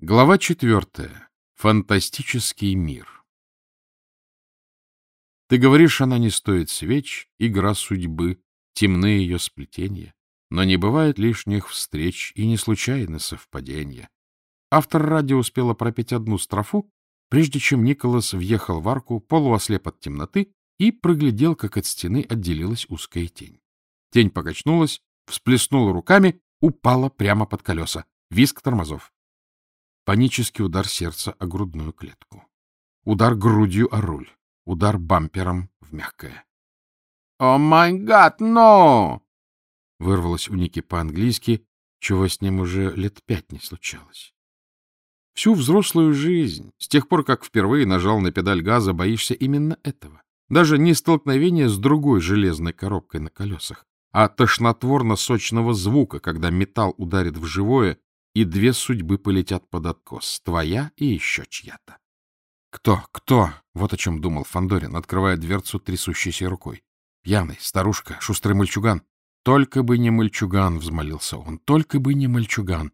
Глава четвертая. Фантастический мир. Ты говоришь, она не стоит свеч, игра судьбы, темны ее сплетения, но не бывает лишних встреч и не случайны совпадения. Автор радио успела пропеть одну строфу, прежде чем Николас въехал в арку, полуослеп от темноты, и проглядел, как от стены отделилась узкая тень. Тень покачнулась, всплеснула руками, упала прямо под колеса. Виск тормозов. Панический удар сердца о грудную клетку. Удар грудью о руль. Удар бампером в мягкое. «О май гад, но!» Вырвалось у Ники по-английски, чего с ним уже лет пять не случалось. Всю взрослую жизнь, с тех пор, как впервые нажал на педаль газа, боишься именно этого. Даже не столкновения с другой железной коробкой на колесах, а тошнотворно-сочного звука, когда металл ударит в живое, и две судьбы полетят под откос — твоя и еще чья-то. Кто, кто? Вот о чем думал Фандорин, открывая дверцу трясущейся рукой. Пьяный, старушка, шустрый мальчуган. Только бы не мальчуган, взмолился он, только бы не мальчуган.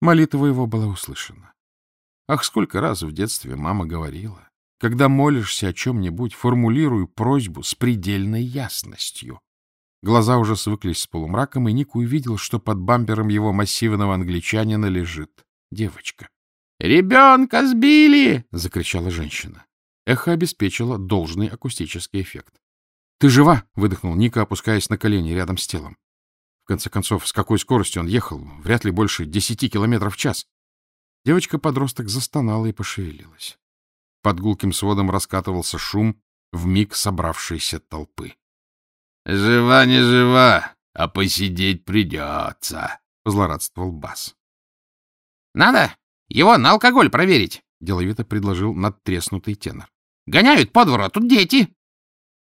Молитва его была услышана. Ах, сколько раз в детстве мама говорила, когда молишься о чем-нибудь, формулируй просьбу с предельной ясностью. Глаза уже свыклись с полумраком, и Ник увидел, что под бампером его массивного англичанина лежит девочка. «Ребенка сбили!» — закричала женщина. Эхо обеспечило должный акустический эффект. «Ты жива?» — выдохнул Ника, опускаясь на колени рядом с телом. В конце концов, с какой скоростью он ехал? Вряд ли больше десяти километров в час. Девочка-подросток застонала и пошевелилась. Под гулким сводом раскатывался шум в миг собравшейся толпы. — Жива не жива, а посидеть придется, — злорадствовал Бас. — Надо его на алкоголь проверить, — деловито предложил надтреснутый тенор. — Гоняют по двору, а тут дети.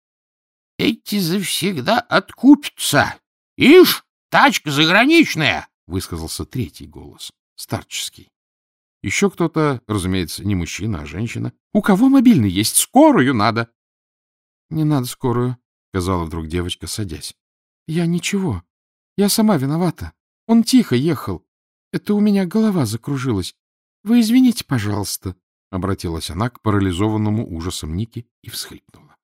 — Эти завсегда откупятся. Ишь, тачка заграничная, — высказался третий голос, старческий. Еще кто-то, разумеется, не мужчина, а женщина. — У кого мобильный есть? Скорую надо. — Не надо скорую, — сказала вдруг девочка, садясь. — Я ничего. Я сама виновата. Он тихо ехал. Это у меня голова закружилась. Вы извините, пожалуйста, — обратилась она к парализованному ужасом Ники и всхлипнула.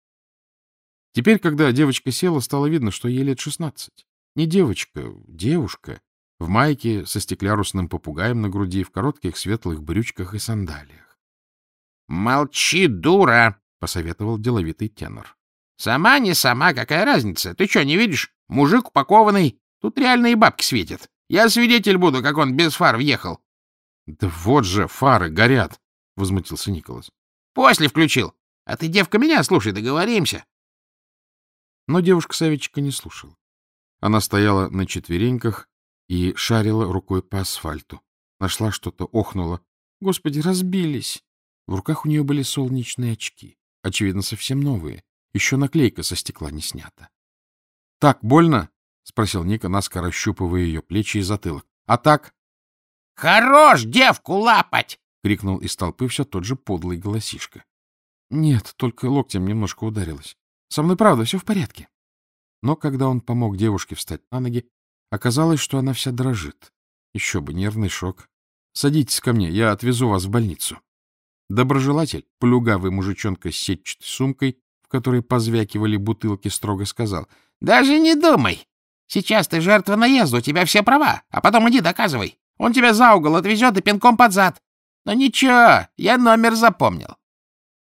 Теперь, когда девочка села, стало видно, что ей лет шестнадцать. Не девочка, девушка, в майке со стеклярусным попугаем на груди, в коротких светлых брючках и сандалиях. — Молчи, дура! — посоветовал деловитый тенор. Сама не сама, какая разница? Ты что, не видишь? Мужик упакованный. Тут реальные бабки светят. Я свидетель буду, как он без фар въехал. — Да вот же, фары горят! — возмутился Николас. — После включил. А ты, девка, меня слушай, договоримся. Но девушка-советчика не слушала. Она стояла на четвереньках и шарила рукой по асфальту. Нашла что-то, охнула. Господи, разбились! В руках у нее были солнечные очки, очевидно, совсем новые. Еще наклейка со стекла не снята. — Так, больно? — спросил Ника, наскоро щупывая ее плечи и затылок. — А так? — Хорош девку лапать! — крикнул из толпы все тот же подлый голосишка. — Нет, только локтем немножко ударилась. Со мной, правда, все в порядке. Но когда он помог девушке встать на ноги, оказалось, что она вся дрожит. Еще бы, нервный шок. Садитесь ко мне, я отвезу вас в больницу. Доброжелатель, плюгавый мужичонка с сетчатой сумкой, который позвякивали бутылки, строго сказал. — Даже не думай. Сейчас ты жертва наезда, у тебя все права, а потом иди доказывай. Он тебя за угол отвезет и пинком под зад. Но ничего, я номер запомнил.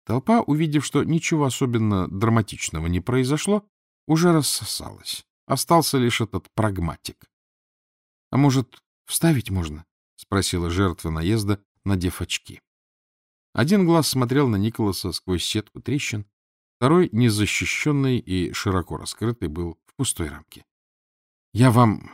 Толпа, увидев, что ничего особенно драматичного не произошло, уже рассосалась. Остался лишь этот прагматик. — А может, вставить можно? — спросила жертва наезда, надев очки. Один глаз смотрел на Николаса сквозь сетку трещин, Второй, незащищенный и широко раскрытый, был в пустой рамке. — Я вам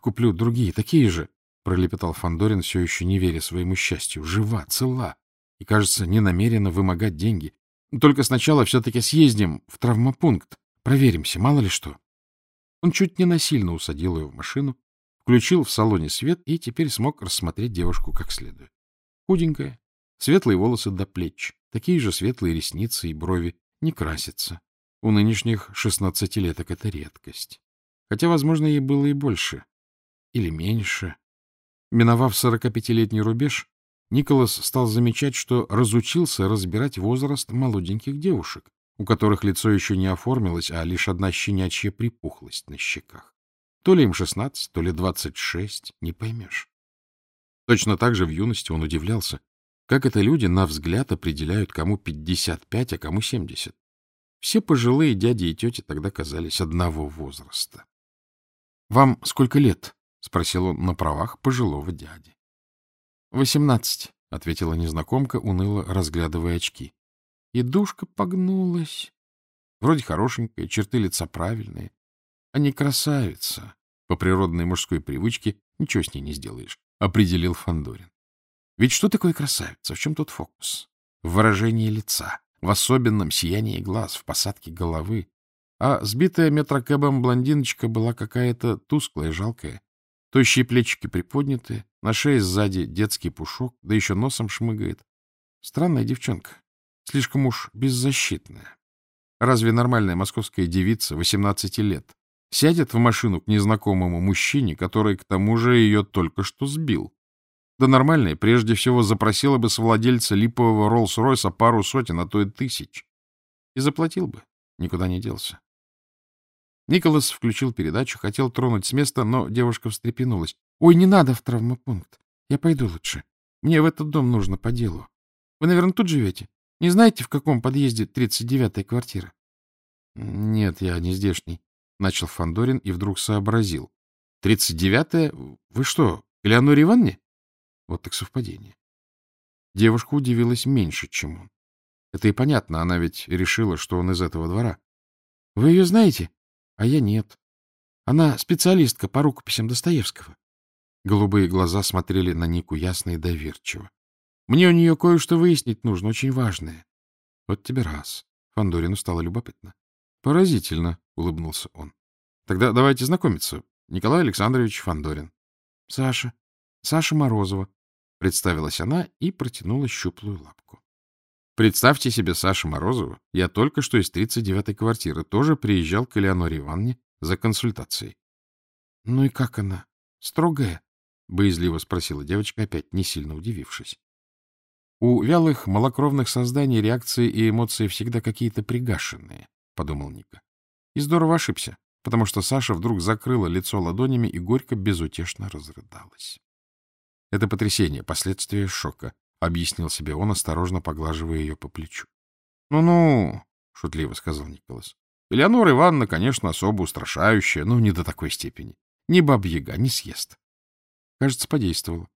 куплю другие, такие же, — пролепетал Фандорин, все еще не веря своему счастью. Жива, цела и, кажется, не намерена вымогать деньги. Только сначала все-таки съездим в травмопункт, проверимся, мало ли что. Он чуть не насильно усадил ее в машину, включил в салоне свет и теперь смог рассмотреть девушку как следует. Худенькая, светлые волосы до плеч, такие же светлые ресницы и брови, не красится. У нынешних шестнадцатилеток это редкость. Хотя, возможно, ей было и больше. Или меньше. Миновав сорокапятилетний рубеж, Николас стал замечать, что разучился разбирать возраст молоденьких девушек, у которых лицо еще не оформилось, а лишь одна щенячья припухлость на щеках. То ли им шестнадцать, то ли двадцать шесть, не поймешь. Точно так же в юности он удивлялся, как это люди на взгляд определяют, кому пятьдесят пять, а кому семьдесят. Все пожилые дяди и тети тогда казались одного возраста. — Вам сколько лет? — спросил он на правах пожилого дяди. — Восемнадцать, — ответила незнакомка, уныло разглядывая очки. И душка погнулась. Вроде хорошенькая, черты лица правильные. А не красавица. По природной мужской привычке ничего с ней не сделаешь, — определил Фандорин. Ведь что такое красавица? В чем тут фокус? В выражении лица, в особенном сиянии глаз, в посадке головы. А сбитая метрокэбом блондиночка была какая-то тусклая, жалкая. Тощие плечики приподняты, на шее сзади детский пушок, да еще носом шмыгает. Странная девчонка, слишком уж беззащитная. Разве нормальная московская девица 18 лет сядет в машину к незнакомому мужчине, который к тому же ее только что сбил? Да нормальная прежде всего запросила бы с владельца липового Роллс-Ройса пару сотен, а то и тысяч. И заплатил бы, никуда не делся. Николас включил передачу, хотел тронуть с места, но девушка встрепенулась. — Ой, не надо в травмопункт. Я пойду лучше. Мне в этот дом нужно по делу. Вы, наверное, тут живете? Не знаете, в каком подъезде 39-я квартира? — Нет, я не здешний, — начал Фандорин и вдруг сообразил. — Тридцать девятая? Вы что, Элеоноре Ивановне? Вот так совпадение. Девушка удивилась меньше, чем он. Это и понятно, она ведь решила, что он из этого двора. — Вы ее знаете? А я нет. Она специалистка по рукописям Достоевского. Голубые глаза смотрели на Нику ясно и доверчиво. Мне у нее кое-что выяснить нужно, очень важное. Вот тебе раз. Фандорину стало любопытно. Поразительно, улыбнулся он. Тогда давайте знакомиться. Николай Александрович Фандорин. Саша. Саша Морозова. Представилась она и протянула щуплую лапку. Представьте себе Саша Морозова. Я только что из 39-й квартиры тоже приезжал к Элеоноре Ивановне за консультацией. — Ну и как она? Строгая? — боязливо спросила девочка, опять не сильно удивившись. У вялых, малокровных созданий реакции и эмоции всегда какие-то пригашенные, — подумал Ника. И здорово ошибся, потому что Саша вдруг закрыла лицо ладонями и горько безутешно разрыдалась. Это потрясение, последствия шока. — объяснил себе он, осторожно поглаживая ее по плечу. «Ну — Ну-ну, — шутливо сказал Николас. — Элеонора Ивановна, конечно, особо устрашающая, но не до такой степени. Ни бабьяга, ни съест. Кажется, подействовало.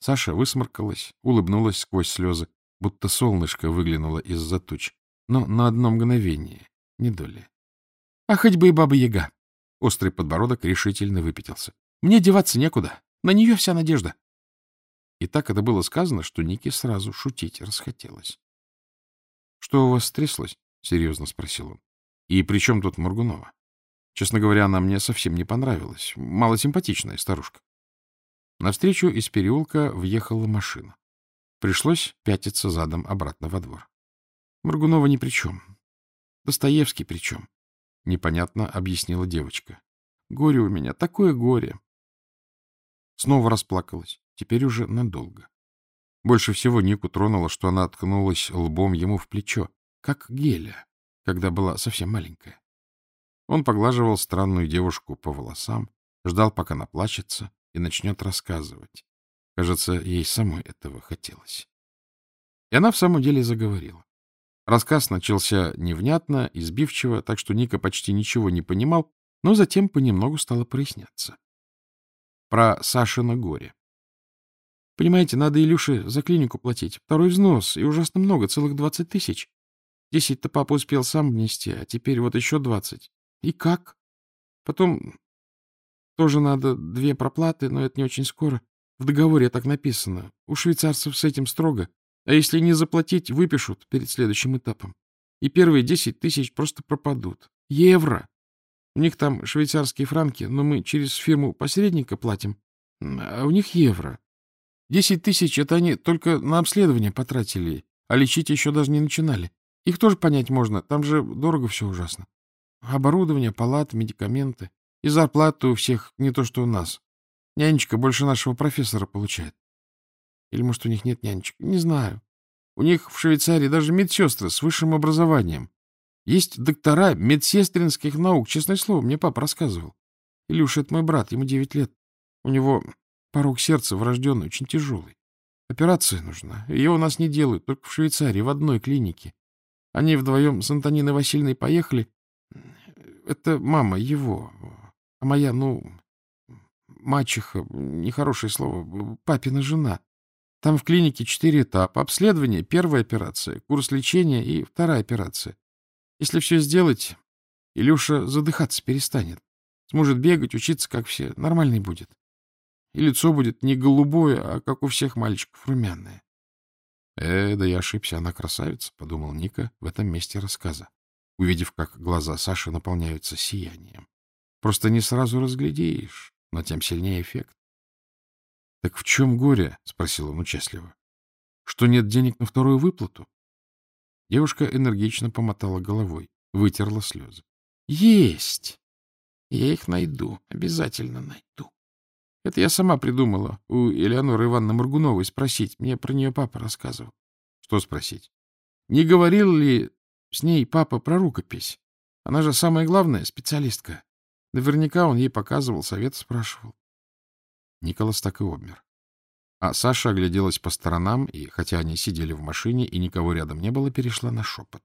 Саша высморкалась, улыбнулась сквозь слезы, будто солнышко выглянуло из-за туч. Но на одно мгновение, не доли. — А хоть бы и баба-яга! Острый подбородок решительно выпятился. — Мне деваться некуда. На нее вся надежда. И так это было сказано, что Нике сразу шутить расхотелось. — Что у вас стряслось? — серьезно спросил он. — И при чем тут Моргунова? Честно говоря, она мне совсем не понравилась. Малосимпатичная старушка. Навстречу из переулка въехала машина. Пришлось пятиться задом обратно во двор. Моргунова ни при чем. Достоевский при чем. Непонятно объяснила девочка. Горе у меня, такое горе. Снова расплакалась теперь уже надолго. Больше всего Нику тронуло, что она откнулась лбом ему в плечо, как Геля, когда была совсем маленькая. Он поглаживал странную девушку по волосам, ждал, пока наплачется и начнет рассказывать. Кажется, ей самой этого хотелось. И она в самом деле заговорила. Рассказ начался невнятно, избивчиво, так что Ника почти ничего не понимал, но затем понемногу стало проясняться. Про Сашино горе. Понимаете, надо Илюше за клинику платить. Второй взнос, и ужасно много, целых двадцать тысяч. Десять-то папа успел сам внести, а теперь вот еще двадцать. И как? Потом тоже надо две проплаты, но это не очень скоро. В договоре так написано. У швейцарцев с этим строго. А если не заплатить, выпишут перед следующим этапом. И первые десять тысяч просто пропадут. Евро! У них там швейцарские франки, но мы через фирму посредника платим. А у них евро. Десять тысяч — это они только на обследование потратили, а лечить еще даже не начинали. Их тоже понять можно, там же дорого все ужасно. Оборудование, палаты, медикаменты. И зарплата у всех не то, что у нас. Нянечка больше нашего профессора получает. Или, может, у них нет нянечек? Не знаю. У них в Швейцарии даже медсестры с высшим образованием. Есть доктора медсестринских наук, честное слово, мне папа рассказывал. Илюша — это мой брат, ему девять лет. У него порог сердца врожденный, очень тяжелый. Операция нужна. Ее у нас не делают, только в Швейцарии, в одной клинике. Они вдвоем с Антониной Васильевной поехали. Это мама его, а моя, ну, мачеха, нехорошее слово, папина жена. Там в клинике четыре этапа. Обследование, первая операция, курс лечения и вторая операция. Если все сделать, Илюша задыхаться перестанет. Сможет бегать, учиться, как все. Нормальный будет. И лицо будет не голубое, а как у всех мальчиков, румяное. Э, да я ошибся, она красавица, — подумал Ника в этом месте рассказа, увидев, как глаза Саши наполняются сиянием. Просто не сразу разглядишь, но тем сильнее эффект. — Так в чем горе? — спросил он участливо. — Что нет денег на вторую выплату? Девушка энергично помотала головой, вытерла слезы. — Есть! Я их найду, обязательно найду. Это я сама придумала у Элеоноры Ивановны Моргуновой спросить. Мне про нее папа рассказывал. Что спросить? Не говорил ли с ней папа про рукопись? Она же самая главная специалистка. Наверняка он ей показывал, совет спрашивал. Николас так и обмер. А Саша огляделась по сторонам, и, хотя они сидели в машине и никого рядом не было, перешла на шепот.